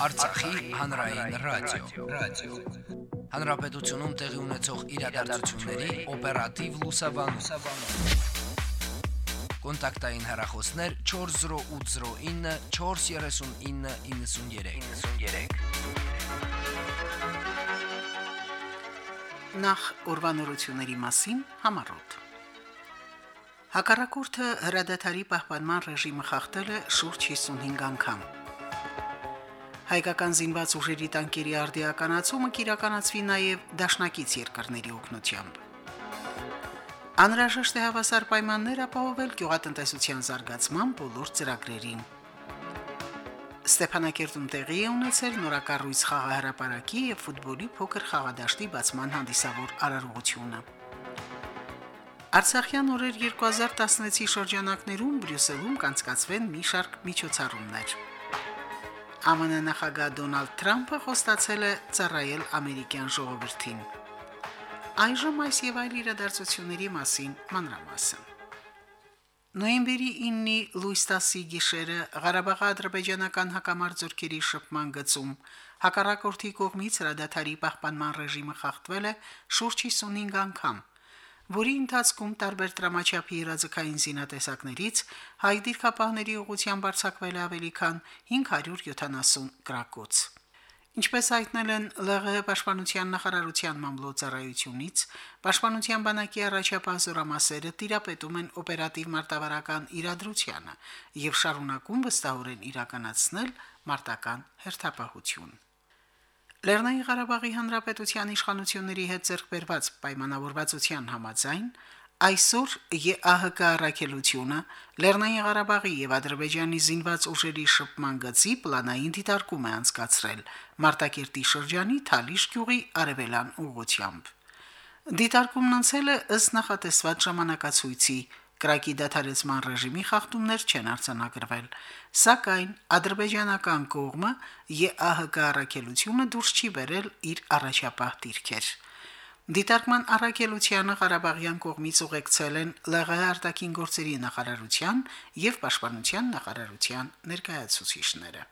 Արցախի հանրային ռադիո, ռադիո։ Հանրապետությունում տեղի ունեցող իրադարձությունների օպերատիվ լուսաբանում։ Կոնտակտային հեռախոսներ 40809 43993։ 93։ Նախ ուրվանորությունների մասին համարոտ։ Հակառակորդը հրադադարի պահպանման ռեժիմը խախտել է շուրջ 55 անգամ։ Հայկական զինված ուժերի տանկերի արդիականացումը կիրականացվի նաև դաշնակից երկրների օգնությամբ։ Անհրաժեշտ է հավասար պայմաններ ապահովել գյուղատնտեսության զարգացման բոլոր ծրագրերին։ Ստեփանակերտում տեղի է ունեցել նորակառույց խաղահրապարակի եւ ֆուտբոլի փոքր խաղադաշտի բացման հանդիսավոր արարողությունը։ Արցախյան օրեր 2016-ի շրջանակներում Բրյուսելում կանցկացվեն մի շարք միջոցառումներ։ ԱՄՆ նախագահ Դոնալդ Թրամփը խոստացել է ծառայել ամերիկյան ժողովրդին։ Այժմ այս եւ այլ իրադարձությունների մասին մանրամասն։ Նոյեմբերի 9-ի լույս 10-ի գիշերը Ղարաբաղի ադրբեջանական հակամարտ զորքերի շփման գծում հակառակորդի կողմից հրադադարի պահպանման ռեժիմը խախտվել է շուրջ 55 անգամ, որի ընթացքում տարբեր դրամաչափի իրազեկային զինատեսակներից հայ դիրքապահների ուղղությամբ արձակվել է ավելի քան 570 գրակոց։ Ինչպես հայտնել են ԼՂՀ պաշտպանության նախարարության մամլոյցարայությունից, պաշտպանության բանակի առաջապահ զորամասերը տիրապետում են օպերատիվ մարտավարական իրադրությանը եւ շարունակում վստահորեն իրականացնել մարտական հերթապահություն։ Լեռնային Ղարաբաղի Հանրապետության իշխանությունների հետ ձեռքբերված պայմանավորվածության համաձայն այսօր ԵԱՀԿ առաքելությունը Լեռնային Ղարաբաղի եւ Ադրբեջանի զինված ուժերի շփման գծի պլանային դիտարկում է անցկացրել Մարտակերտի շրջանի Թալիշ գյուղի արևելան ուղությամբ։ Դիտարկումն անցել է ըստ նախատեսված ժամանակացույցի, կրակի դադարեցման ռեժիմի խախտումներ չեն արձանագրվել, սակայն ադրբեջանական կողմը ԵԱՀԿ առաքելությունը դուրս չի բերել իր առաջապահ դիրքեր։ Դիտարկման առաքելությանը Ղարաբաղյան կողմից ուղեկցել են ԼՂՀ արտաքին գործերի նախարարության եւ պաշտպանության նախարարության ներկայացուցիչները։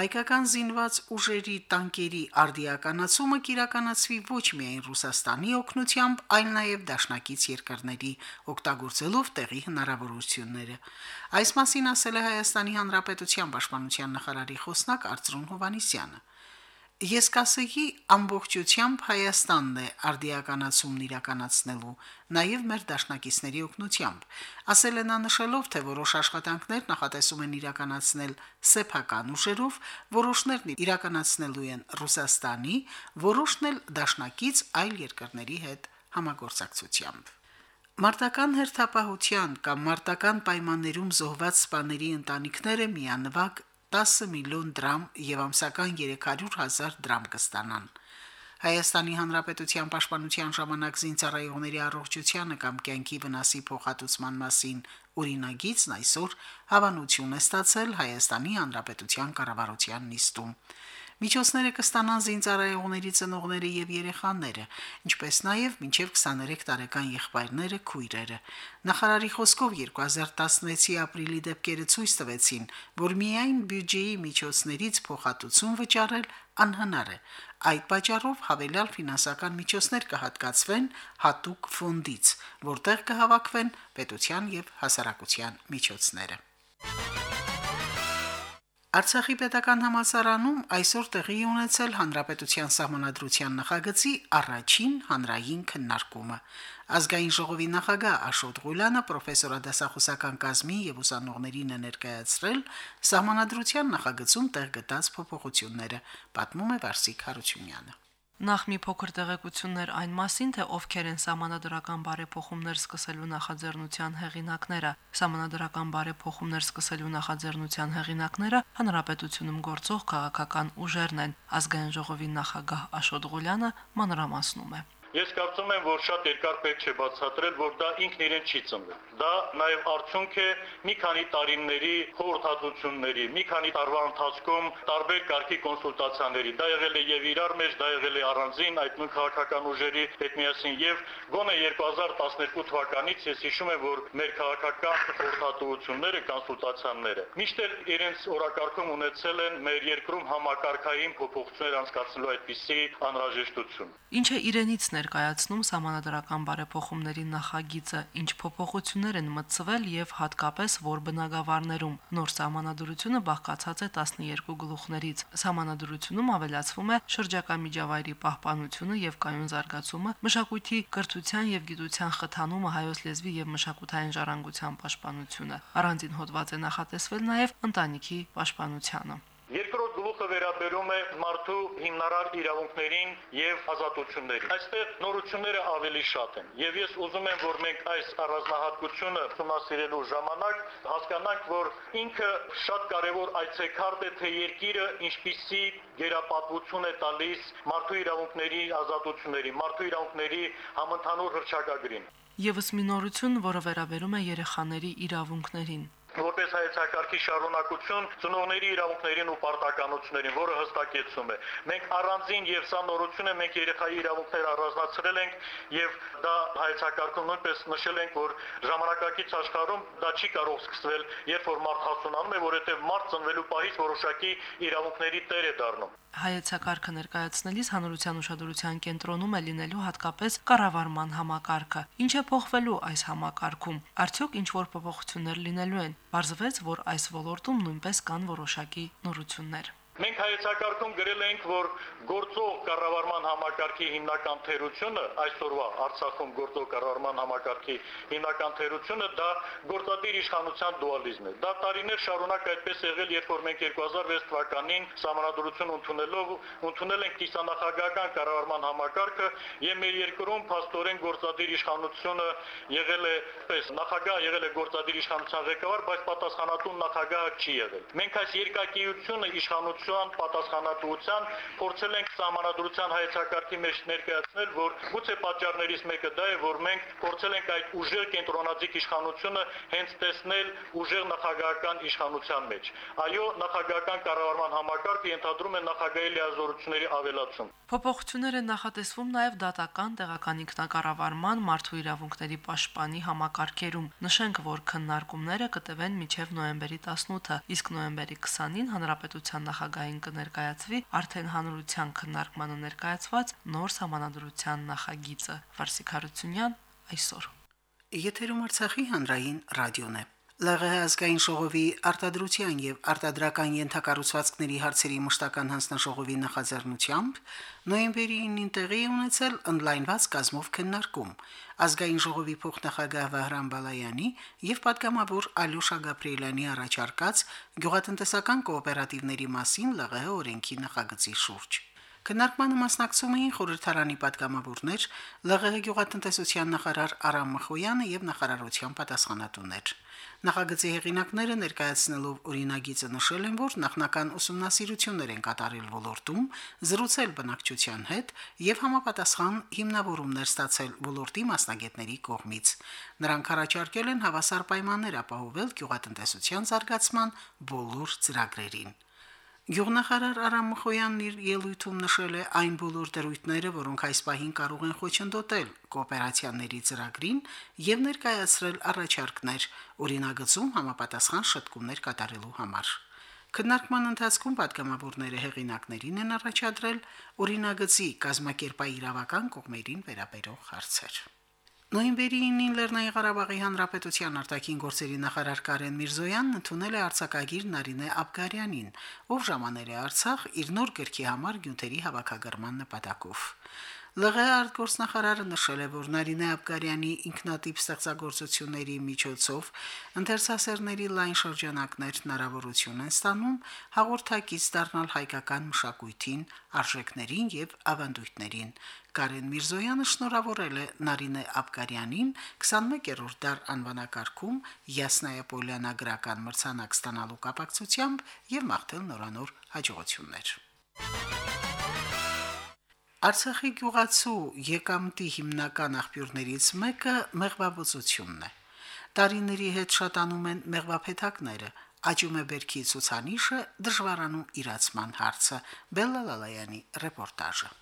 Հայկական զինված ուժերի տանկերի արդիականացումը կիրականացվի ոչ միայն Ռուսաստանի օգնությամբ, այլ նաև դաշնակից երկրների օգտագործելով տեղի հնարավորությունները։ Այս մասին ասել է Հայաստանի Հանրապետության պաշտպանության նախարարի խոսնակ Արծրուն Հովանիսյանը։ Ես կասեի ամբողջությամբ Հայաստանն է արդիականացումն իրականացնելու, նաև մեր դաշնակիցների օգնությամբ։ Ասել են անշելով, թե որոշ աշխատանքներ նախատեսում են իրականացնել սեփական ուժերով, որոշներն իրականացնելու են Ռուսաստանի, որոշն էլ դաշնակից այլ երկրների հետ համագործակցությամբ։ Մարտական հերթապահության կամ մարտական պայմաններում զոհված սպաների ընտանիքները միանվագ 10 միլիոն դրամ եւ ամսական 300 հազար դրամ կստանան։ Հայաստանի Հանրապետության պաշտպանության ժամանակ զինծառայողների առողջությանը կամ կյանքի վնասի փոխհատուցման մասին օրինագիծն այսօր հավանություն է ստացել Հայաստանի Հանրապետության կառավարության նիստում։ Միջոցները կստանան զինծառայողների ծնողները եւ երեխաները, ինչպես նաեւ մինչեւ 23 տարեկան եղբայրները, քույրերը։ Նախարարի խոսքով 2016-ի ապրիլի դեպքերը ցույց տվեցին, որ միայն բյուջեի միջոցներից փոխհատուցում վճարել անհնար է։ Այդ պատճառով հավելյալ ֆինանսական միջոցներ կհատկացվեն հատուկ ֆոնդից, որտեղ կհավաքվեն պետության եւ հասարակության միջոցները։ Արցախի պետական համալսարանում այսօր տեղի ունեցել հանրապետության սահմանադրության նախագծի առաջին հանրային քննարկումը։ Ազգային ժողովի նախագահ Աշոտ Ղուլյանը պրոֆեսորադասախոսական կազմի եւ ուսանողներին է ներկայացրել սահմանադրության նախագծում տեղ գտած փոփոխությունները, պատմում է Վարսիկ Հարությունյանը։ Նախ մի փոքր տեղեկություններ այն մասին, թե ովքեր են համանadrական բարեփոխումներ սկսելու նախաձեռնության հեղինակները։ Համանadrական բարեփոխումներ սկսելու նախաձեռնության հեղինակները հանրապետությունում գործող քաղաքական ուժերն են։ Ազգային ժողովի նախագահ Աշոտ Ղուլյանը մանրամասնում է։ Ես կարծում եմ, որ շատ երկար պետք չէ բացատրել, որ դա ինքն իրեն չի ծնվել։ Դա նաև արդյունք է մի քանի տարիների խորհրդածությունների, մի քանի տարվա ընթացքում տարբեր կարգի կոնսուլտացիաների։ Դա եղել է եւ իրար մեջ, դա եղել է առանձին այդ նույն քաղաքական ուժերի հետ միասին եւ գոնե 2012 թվականից ես հիշում եմ, որ մեր քաղաքական խորհրդատվությունները, կոնսուլտացիաները միշտ էլ իրենց օրակարգում ունեցել են մեր երկրում համակարգային փոփոխություններ անցկացնելու այդպիսի անհրաժեշտություն։ Ինչը իրենից ներկայացնում համանadrական բարեփոխումների նախագիծը, ինչ փոփոխություններ են մտցվել եւ հատկապես որ բնակավարներում։ Նոր համանadrությունը բաղկացած է 12 գլուխներից։ Համանadrությունում ավելացվում է շրջակա միջավայրի պահպանությունը եւ կայուն զարգացումը, մշակույթի, կրթության եւ գիտության խթանումը, հայոց լեզվի եւ մշակութային ժառանգության պաշտպանությունը։ Առանձին հոդված է նախատեսվել նաեւ ընտանիքի պաշտպանությանը։ վերաբերում է մարդու հիմնարար իրավունքներին եւ ազատություններին։ Այստեղ նորությունները ավելի շատ են եւ ես ուզում եմ, որ մենք այս առանձնահատկությունը ուսումնասիրելու ժամանակ հասկանանք, որ ինքը շատ կարեւոր այցեքարտ է, թե երկիրը ինչպիսի գերապատվություն է տալիս մարդու իրավունքների ազատությունների, մարդու իրավունքների համընդհանուր հրճակագրին։ Եվս մի նորություն, որը վերաբերում է երեխաների իրավունքներին որպես հայեցակարգի շարունակություն ծնողների իրավունքներին ու պարտականություններին, որը հստակեցում է։ Մենք առանձին եւ սա նորություն է, մենք երեխայի իրավունքները առանձնացրել ենք եւ դա հայեցակարգում նույնպես նշել ենք, որ ժամանակակից աշխարհում դա չի կարող սկսվել, երբ որ մարդ հասունանում է, որովհետեւ մարդ ծնվելու պահից որոշակի իրավունքների տեր է դառնում հայեցակարգը ներկայացնելիս հանրության ուշադրության կենտրոնում է լինելու հատկապես կառավարման համակարգը։ Ինչ է փոխվելու այս համակարգում։ Արդյոք ինչ որ փոփոխություններ լինելու են։ Բարձվեց, որ այս ոլորտում նույնպես կան որոշակի նորություններ։ Մենք հայեցակարգում գրել ենք, որ գործող կառավարման համակարգի հիմնական թերությունը այսօրվա Արցախում գործող կառավարման համակարգի հիմնական թերությունը դա գործադիր իշխանության դուալիզմն է։ Դա տարիներ շարունակ այդպես եղել, երբ որ մենք 2006 թվականին համանadrություն ընդունելով ընդունել ենք կիսանախագահական կառավարման համակարգը եւ մեր երկրում փաստորեն գործադիր իշխանությունը եղել է պես նախագահ եղել է գործադիր իշխանության ղեկավար, բայց պատասխանատու նախագահ չի եղել։ Մենք այս երկակիությունը իշխանություն իշխանության պատասխանատվության փորձել ենք համանadrության հայեցակարգի մեջ ներկայացնել, որ գուցե պատճառներից մեկը դա է, որ մենք փորձել ենք այդ ուժեղ կենտրոնաձիգ իշխանությունը հենց տեսնել ուժեղ նախագահական իշխանության մեջ։ Այո, նախագահական կառավարման համակարգը ենթադրում է նախագահի լիազորությունների ավելացում։ Փոփոխություններ են նախատեսվում նաև դատական տեղական ինքնակառավարման մարդու իրավունքների պաշտպանի համակարգերում։ Նշենք, որ քննարկումները կտևեն մինչև նոյեմբերի 18-ը, իսկ նոյեմբերի 20-ին հանրապետության նախագահ նախագահային կներկայացվի արդեն հանրության քննարկմանը ներկայացված նոր համանadrության նախագիծը Վարսիկ Հարությունյան այսօր Եթերում Արցախի հանրային ռադիոն է ԼՂՀ ազգային ժողովի արտադրության եւ արտադրական ենթակառուցվածքների հարցերի մշտական հանձնաժողովի նախաձեռնությամբ նոյեմբերի 9-ին տեղի ունեցել on-line-ված կազմով քննարկում. Ազգային ժողովի փոխնախագահ Վահրամ Բալայանի եւ падգամավոր Ալյուշա Գաբրիելյանի առաջարկած գյուղատնտեսական կոոպերատիվների մասին ԼՂՀ օրենքի նախագծի շուրջ։ Քննարկմանը մասնակցում էին խորհրդարանի падգամավորներ, ԼՂՀ գյուղատնտեսության նախարար Արամ Մխոյանը եւ նախարարության պատասխանատուներ։ Նախագծի հեղինակները ներկայացնելով օրինագիծը նշել են, որ նախնական ուսումնասիրություններ են կատարել ոլորտում, զրուցել բնակչության հետ եւ համապատասխան հիմնավորումներ ստացել ոլորտի մասնագետների կողմից։ Նրանք առաջարկել են հավասար պայմաններ ապահովել գյուղատնտեսության զարգացման բոլոր ծրագրերին։ Գյուղնախարար Արամ Մխոյանն իր ելույթում նշել է այն բոլոր դրույթները, որոնք այս պահին կարող են խոչընդոտել կooperացիաների ծրագրին եւ ներկայացրել առաջարկներ օրինագծում համապատասխան շտկումներ կատարելու համար։ Քննարկման ընթացքում պատգամավորները հեղինակներին են առաջադրել օրինագծի կազմակերպայիրավական կողմերին վերաբերող հարցեր։ Նոյեմբերի 9-ին Լեռնային Ղարաբաղի Հանրապետության արտաքին գործերի նախարար Կարեն Միրզոյանն ընդունել է արձակագիր Նարինե Աբգարյանին, ով ժամանել է Արցախ իր նոր գրքի համար գյունթերի հավաքագրման նպատակով։ ԼՂ արտգործնախարարը նշել է, որ Նարինե Աբգարյանի ինքնատիպ ստեղծագործությունների միջոցով ընթերցասերների լայն շրջանակներ հնարավորություն են ստանում հաղորդակից դառնալ հայկական մշակույթին, արժեքներին եւ ավանդույթներին, Կարեն Միրզոյանը շնորհավորել է Նարինե Աբկարյանին 21-րդ դար անվանակարգում Յասնայա Պոլյանա գրական մրցանակ ստանալու կապակցությամբ եւ մաղթել նորանոր հաջողություններ։ Արցախի գյուղացու եկամտի հիմնական աղբյուրներից մեկը մեղվաբուծությունն է։ Տարիների հետ շատանում են մեղվափեթակները, աճում է բերքի ցուցանիշը, դժվարանում իրացման հարցը։ Բելլալալայանի ռեպորտաժը։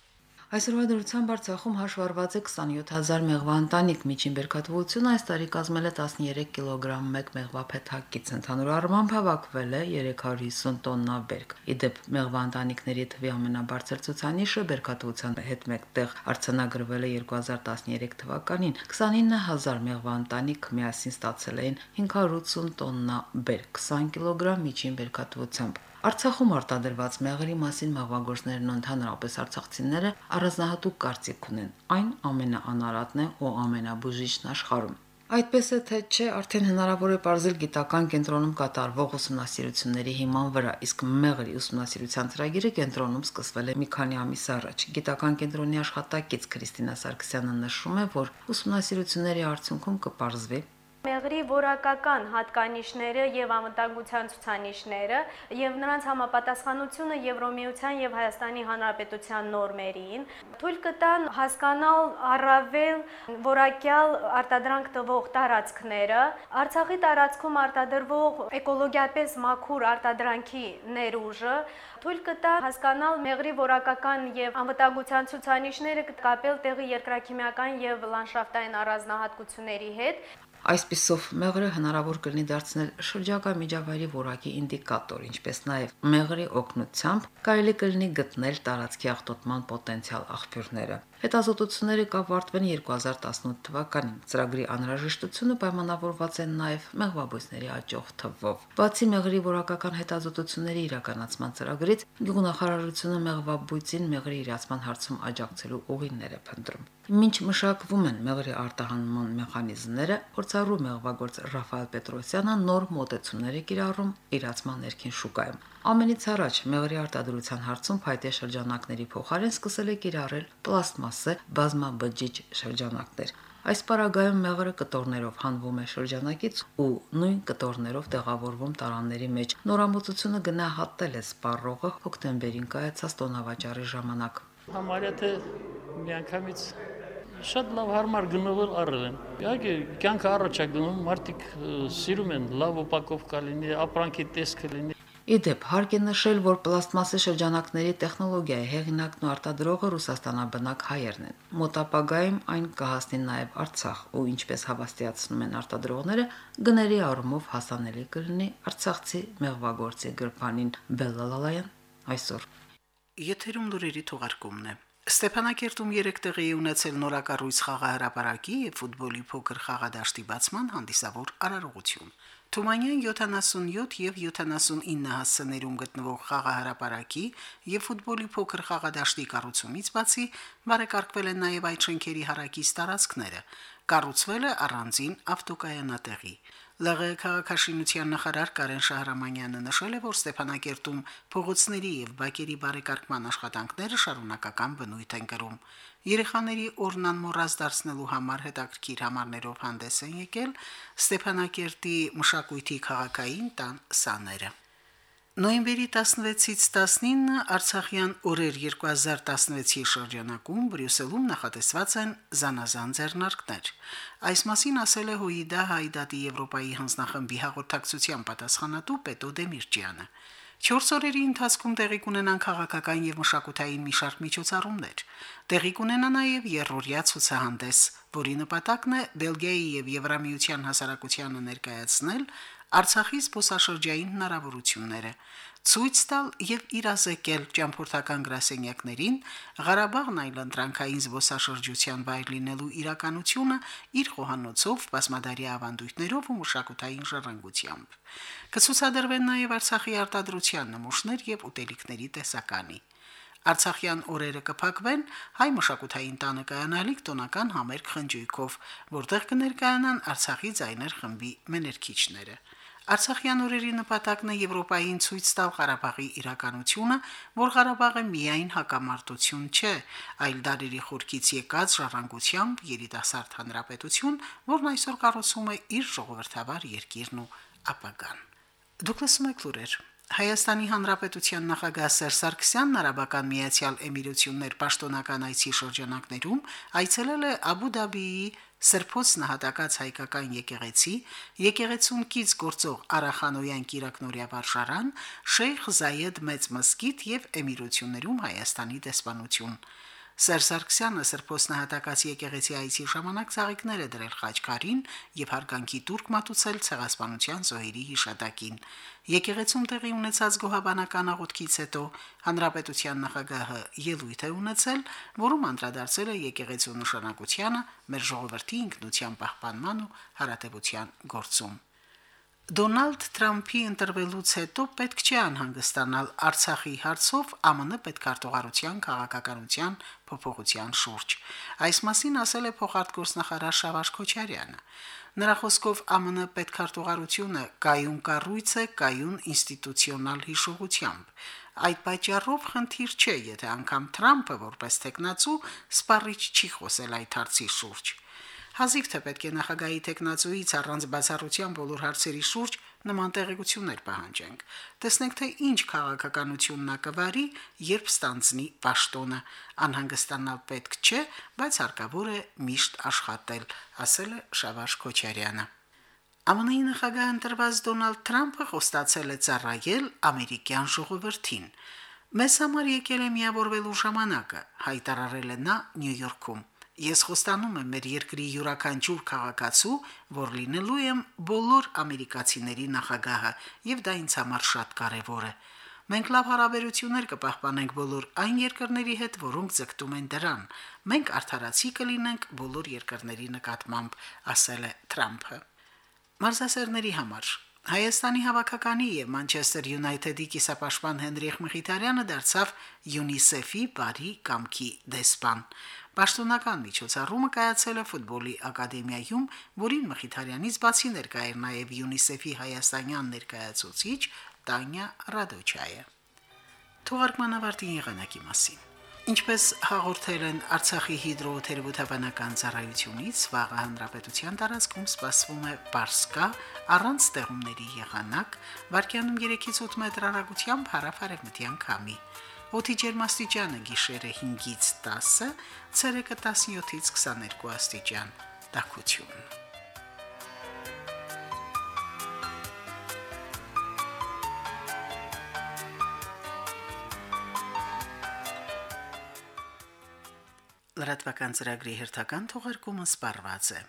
Այսօրվա դրությամբ Արցախում հաշվառված է 27000 մեղվա ընտանիք, միջին բերքատվությունը այս տարի կազմել է 13 կիլոգրամ 1 մեղվա փեթակից, ընդհանուր առմամբ հավաքվել է 350 տոննա բերք։ Իդեպ մեղվա ընտանիքների թվի ամենաբարձր ցուցանիշը բերքատվության հետ մեկտեղ արձանագրվել է 2013 թվականին։ 29000 մեղվա ընտանիք միասին ստացել էին 580 տոննա բերք, 20 կիլոգրամ միջին բերքատվությամբ։ Արցախում արտադրված մեղրի մասին մեղվագործներն ու ընդհանրապես արցախցիները առանձնահատուկ կարծիք ունեն։ Այն ամենաանարատն է ու ամենաբուժիչն աշխարհում։ Այդպես է թե չէ, արդեն հնարավոր է ողջել գիտական կենտրոնում կատարվող ուսումնասիրությունների հիման վրա, իսկ մեղրի ուսումնասիրության ծրագիրը կենտրոնում սկսվել է մի քանի ամիս առաջ։ Գիտական կենտրոնի աշխատակից Քրիստինա Սարգսյանը նշում է, որ ուսումնասիրությունների արդյունքում կպարզվի, Մեղրի որակական հատկանիշները եւ անվտանգության ցուցանիշները եւ նրանց համապատասխանությունը Եվրոմիության եւ Հայաստանի Հանրապետության նորմերին թույլ կտան հասկանալ առավել որակյալ արտադրանք տվող տարածքները, Արցախի տարածքում արտադրվող էկոլոգիապես մաքուր արտադրանքի ներուժը, թույլ կտա հասկանալ մեղրի որակական եւ անվտանգության ցուցանիշները կապել տեղի երկրաքիմիական եւ լանդշաֆտային առանձնահատկությունների հետ Այսպիսով մեղրը հնարավոր կլինի դարձնել շրջակա միջավայրի որակի ինդիկատոր, ինչպես նաև մեղրի օգնությամբ կարելի կլինի գտնել տարածքի աղտոտման պոտենցիալ աղբյուրները։ Հետազոտությունները կավարտվեն 2018 թվականին։ Ծրագրի անհրաժեշտությունը պայմանավորված է նաև մեղվաբույսների աճող թվով։ Բացի մեղրի որակական հետազոտությունների իրականացման ծրագրից, գյուղնախարարությունը մեղվաբույծին մեղրի իրացման հարցում աջակցելու ուղիներ է փնտրում։ Մինչ մշակվում են մեղրի արտահանման մեխանիզմները, փորձառու մեղվագործ Ռաֆայել Պետրոսյանը նոր մոտեցումներ է կիրառում իրացման ներքին շուկայում։ Ամենից առաջ մեղրի արտադրության հարցում փայտե շրջանակների փոխարեն սկսել է կիրառել պլաստմասե բազմաբջիջ շրջանակներ։ Այս պարագայում մեղրը կտորներով հանվում է շրջանակից ու նույն կտորներով տեղավորվում տարանների մեջ։ Նորամուծությունը գնահատել է սպառողը հոկտեմբերին կայացած տոնավաճառի ժամանակ։ Համարյա թե միանգամից շատ լավ հարմար գնովել առել են։ Իհարկե, կյանքը առաջ է գնում, մարդիկ սիրում են լավ ապակովկա լինի, ապրանքի տեսքը լինի։ Իդեպ հարկ է նշել, որ պլաստմասե շրջանակների տեխնոլոգիայի հեղինակն ու արտադրողը Ռուսաստանաբնակ հայերն են։ Մոտապագայում այն կհասնի նաև Արցախ, ու ինչպես հավաստիացնում են արտադրողները, գների առումով հասանելի կլինի Արցախցի մեղվագործի գրպանին Բելլալալայան այսօր։ Եթերում լուրերի թողարկումն է։ Ստեփանակերտում 3 տեղի է ունեցել նորակառույց խաղահարապարակի եւ ֆուտբոլի փոքր խաղադաշտի բացման հանդիսավոր արարողություն։ Թումանյան 77 եւ 79 հասցեներում գտնվող խաղահարապարակի եւ ֆուտբոլի փոքր խաղադաշտի կառուցումից բացի բարեկարգվել են նաեւ այդ շենքերի հարակից տարածքները։ Կառուցվել է առանձին ավտոկայանատեղի։ ԼՂ քաղաքաշինության նախարար Կարեն Շահրամանյանը նշել է, որ Ստեփանակերտում փողոցների եւ բակերի բարեկարգման աշխատանքները շարունակական բնույթ են կրում։ Երեխաների օրնան մոռազ դարձնելու համար հետաքրքիր համարներով հանդես են եկել Ստեփանակերտի մշակույթի քաղաքային տան սաները։ Նոյեմբերի 16-ից 19 Արցախյան օրեր 2016-ի շրջանակում Բրյուսելում նախատեսված են զանազան ձեռնարկներ։ Այս մասին ասել է Հույդա Հայդատի Եվրոպայի հանձնախմբի հաղորդակցության պատասխանատու Պետո Դեմիրճյանը։ 4 օրերի ընթացքում տեղի կունենան քաղաքական եւ մշակութային մի շարք միջոցառումներ։ Տեղի կունենա նաեւ երրորդյա ցուցահանդես, որի նպատակն է Բելգիայի եւ Եվրամիության հասարակությանը ներկայացնել Արցախի զբոսաշրջային հնարավորությունները, ցույց տալ եւ իրազեկել ճամփորդական գրասենյակներին Ղարաբաղն այլընտրանքային զբոսաշրջության վայր լինելու իրականությունը իր խոհանոցով, բազմադարի ավանդույթներով ու մշակութային ժառանգությամբ։ Կցուցադրվեն նաեւ Արցախի արտադրության նմուշներ եւ ուտելիքների տեսականի։ Արցախյան օրերը կփակվեն հայ մշակութային տանը կայանալիք տոնական համերգ խնջույքով, որտեղ կներկայանան Արցախի ձայներ խմբի մեներքիչները։ Արցախյան օրերի նպատակն է Եվրոպային ցույց տալ Ղարաբաղի իրականությունը, որ Ղարաբաղը միայն հակամարտություն չէ, այլ դարերի խորքից եկած ժառանգությամբ երիտասարդ հանրապետություն, որն այսօր կառուցում է իր ժողովրդավար երկիրն ու ապագան։ Դուք լսում եք լուրեր Հայաստանի Հանրապետության նախագահ Սերժ Սարգսյանն Արաբական Միացյալ Էմիրություններ պաշտոնական այցի շրջանակներում այցելել է Աբու Դաբիի Սրբոց նահատակած հայկական եկեղեցի, եկեղեցուն կից գործող Արախանոյան Կիրակնորիա վարշարան, Շեյխ Զայեդ մեծ մսկիթ եւ Էմիրություններում Հայաստանի դեսպանություն։ Սերժ Սարգսյանը Սրբոց նահատակած եկեղեցի այցի ժամանակ ցաղիկներ է դրել Խաչքարին եւ հարգանքի տուրք մատուցել ցեղասպանության զոհերի հիշատակին։ Եկեղեցում տեղի ունեցած գոհաբանական աղոթքից հետո հանրապետության նախագահը ելույթ է ունեցել, որում անդրադարձել է եկեղեցու նշանակությանը մեր ժողովրդի ինքնության պահպանման ու հարատեվության գործում։ Դոնալդ Թրամփի ընտրվելուց հետո պետք չէ անհանգստանալ. Արցախի հարցով ԱՄՆ պետքարտուղարության քաղաքականության փոփոխության շուրջ։ Այս մասին ասել է փոխարտգործնախարար Շավարժ Քոչարյանը։ Նրա խոսքով ԱՄՆ պետքարտուղարությունը կայուն կառույց է կայուն ինստիտուցիոնալ հիշողությամբ։ Այդ պատճառով խնդիր չէ, եթե անգամ Թրամփը որպես տեխնացու սպառիչ չի խոսել այդ հարցի շուրջ։ Հազիվ թե պետք է նախագահի տեխնացուից առանց բացառության բոլոր հարցերի շուրջ նման տեղեկություններ պահանջենք։ Տեսնենք թե ինչ քաղաքականությունն ակվարի, երբ ստանցնի պաշտոնը։ Անհանգստանալ պետք չէ, բայց հարկավոր է միշտ աշխատել, ասել է Շավարժ Քոչարյանը։ ԱՄՆ-ի նախագահ ընտրված Դոնալդ Թրամփը խոստացել է ծառայել ամերիկյան ժողովրդին։ Մեզ համար եկել է միավորվելու ժամանակը, հայտարարել է նա Նյու Յորքում։ Ես խոստանում եմ մեր երկրի յուրաքանչյուր քաղաքացու, որ լինելու եմ բոլոր ամերիկացիների նախագահը, եւ դա ինձ համար շատ կարեւոր է։ Մենք լավ հարաբերություններ կպահպանենք բոլոր այն երկրների հետ, որոնք ձգտում են դրան։ Մենք արդարացի կլինենք բոլոր երկրների նկատմամբ, ասել է Թրամփը։ Մարզասերների համար. Հայաստանի հավաքականի եւ Մանչեսթեր Յունայթեդի կիսապաշտպան Հենրիխ Մխիթարյանը դարձավ ՅՈՒՆԻՍԵՖ-ի բարի կամքի դեսպան։ Պաշտոնական միջոցառումը կայացել է ֆուտբոլի ակադեմիայում, որին Մխիթարյանից բացի ներկա էր նաև ՅՈՒՆԻՍԵՖ-ի հայաստանյան ներկայացուցիչ Տանյա Ռադոչայը։ Թողարկման ավարտին եղանակի մասին։ Ինչպես հաղորդել են Արցախի հիդրոթերապևտաբանական ծառայությունից, վաղ հանրապետության տարածքում սպասվում է Պարսկա առանց ստեղումների եղանակ, վարկյանում 3-ից 8 մետր հեռագությամբ հարավարևմտյան քամի։ Օդի ջերմաստիճանը գիշերը 5-ից 10, ցերեկը 17-ից 22 աստիճան։ Տաքություն։ Լրատվական ծրագրի հերթական թողարկումը սպառված է։